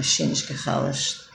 machinisch gehalisch